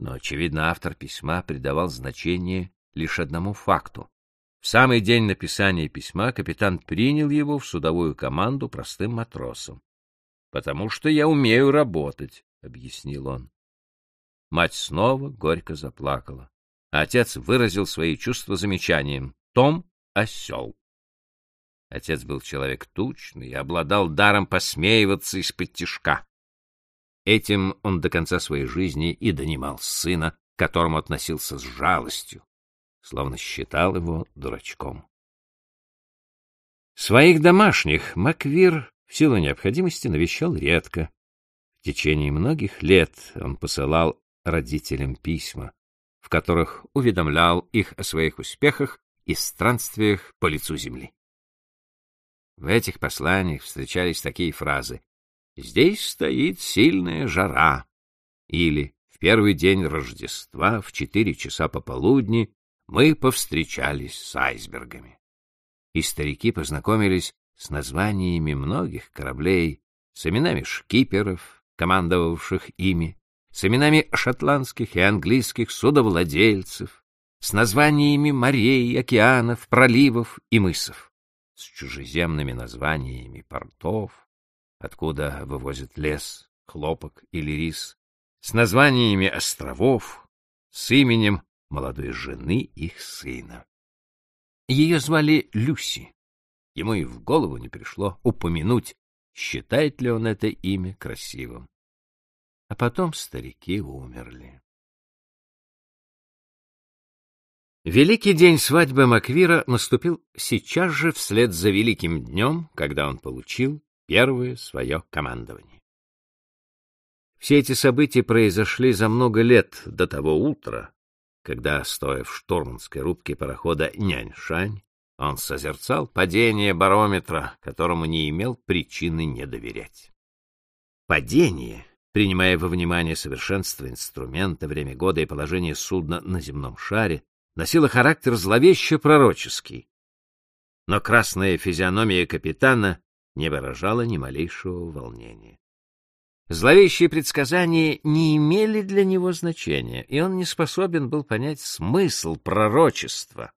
Но, очевидно, автор письма придавал значение лишь одному факту. В самый день написания письма капитан принял его в судовую команду простым матросом. — Потому что я умею работать, — объяснил он. Мать снова горько заплакала, а отец выразил свои чувства замечанием. Том — осел. Отец был человек тучный и обладал даром посмеиваться из-под тишка. Этим он до конца своей жизни и донимал сына, к которому относился с жалостью, словно считал его дурачком. Своих домашних Маквир в силу необходимости навещал редко. В течение многих лет он посылал родителям письма, в которых уведомлял их о своих успехах и странствиях по лицу земли. В этих посланиях встречались такие фразы «Здесь стоит сильная жара» или «В первый день Рождества в четыре часа пополудни мы повстречались с айсбергами». И старики познакомились с названиями многих кораблей, с именами шкиперов, командовавших ими, с именами шотландских и английских судовладельцев, с названиями морей, океанов, проливов и мысов, с чужеземными названиями портов, откуда вывозят лес, хлопок или рис, с названиями островов, с именем молодой жены их сына. Ее звали Люси. Ему и в голову не пришло упомянуть, считает ли он это имя красивым. А потом старики умерли. Великий день свадьбы Маквира наступил сейчас же вслед за великим днем, когда он получил первое свое командование. Все эти события произошли за много лет до того утра, когда, стоя в штурманской рубке парохода Няньшань, он созерцал падение барометра, которому не имел причины не доверять. Падение, принимая во внимание совершенство инструмента, время года и положение судна на земном шаре, носило характер зловеще пророческий. Но красная физиономия капитана не выражала ни малейшего волнения. Зловещие предсказания не имели для него значения, и он не способен был понять смысл пророчества,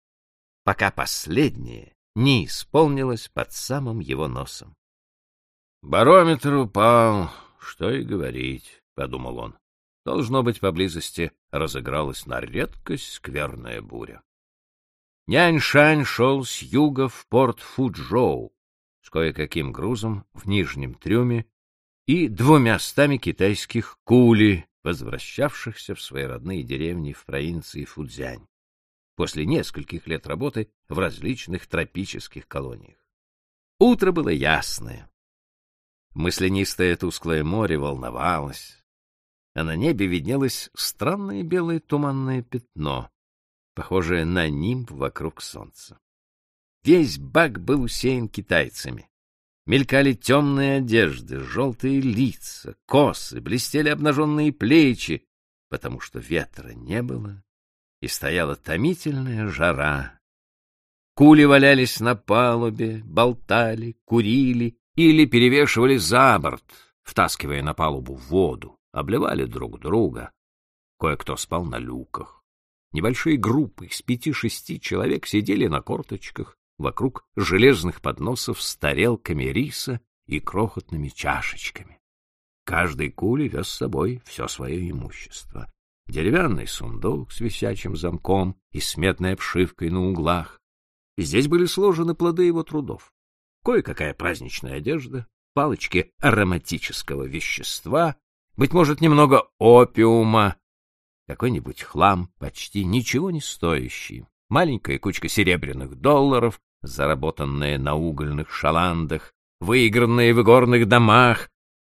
пока последнее не исполнилось под самым его носом. «Барометр упал, что и говорить», — подумал он. Должно быть, поблизости разыгралась на редкость скверная буря. Нянь-Шань шел с юга в порт Фуджоу с кое-каким грузом в нижнем трюме и двумя стами китайских кули, возвращавшихся в свои родные деревни в провинции Фудзянь, после нескольких лет работы в различных тропических колониях. Утро было ясное. Мысленистое тусклое море волновалось, а на небе виднелось странное белое туманное пятно, похожее на нимб вокруг солнца. Весь бак был усеян китайцами. Мелькали темные одежды, желтые лица, косы, блестели обнаженные плечи, потому что ветра не было, и стояла томительная жара. Кули валялись на палубе, болтали, курили или перевешивали за борт, втаскивая на палубу воду, обливали друг друга. Кое-кто спал на люках. Небольшие группы из пяти-шести человек сидели на корточках, вокруг железных подносов с тарелками риса и крохотными чашечками. Каждый кули вез с собой все свое имущество. Деревянный сундук с висячим замком и сметной обшивкой на углах. Здесь были сложены плоды его трудов. Кое-какая праздничная одежда, палочки ароматического вещества, быть может, немного опиума, какой-нибудь хлам, почти ничего не стоящий, маленькая кучка серебряных долларов, заработанные на угольных шаландах, выигранные в игорных домах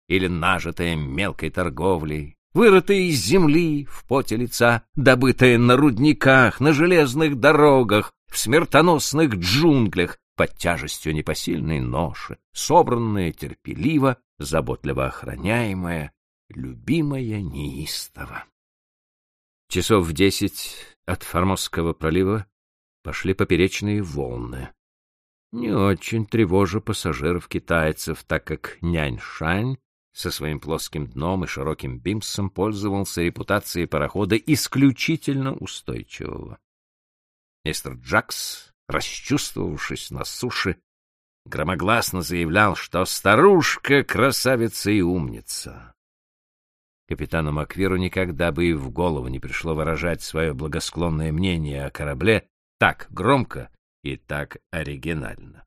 или нажитые мелкой торговлей, вырытые из земли в поте лица, добытые на рудниках, на железных дорогах, в смертоносных джунглях, под тяжестью непосильной ноши, собранные терпеливо, заботливо охраняемая, любимая неистово. Часов в десять от Формозского пролива пошли поперечные волны не очень тревожа пассажиров-китайцев, так как нянь Шань со своим плоским дном и широким бимсом пользовался репутацией парохода исключительно устойчивого. Мистер Джакс, расчувствовавшись на суше, громогласно заявлял, что старушка — красавица и умница. Капитану Маквиру никогда бы и в голову не пришло выражать свое благосклонное мнение о корабле так громко и так оригинально.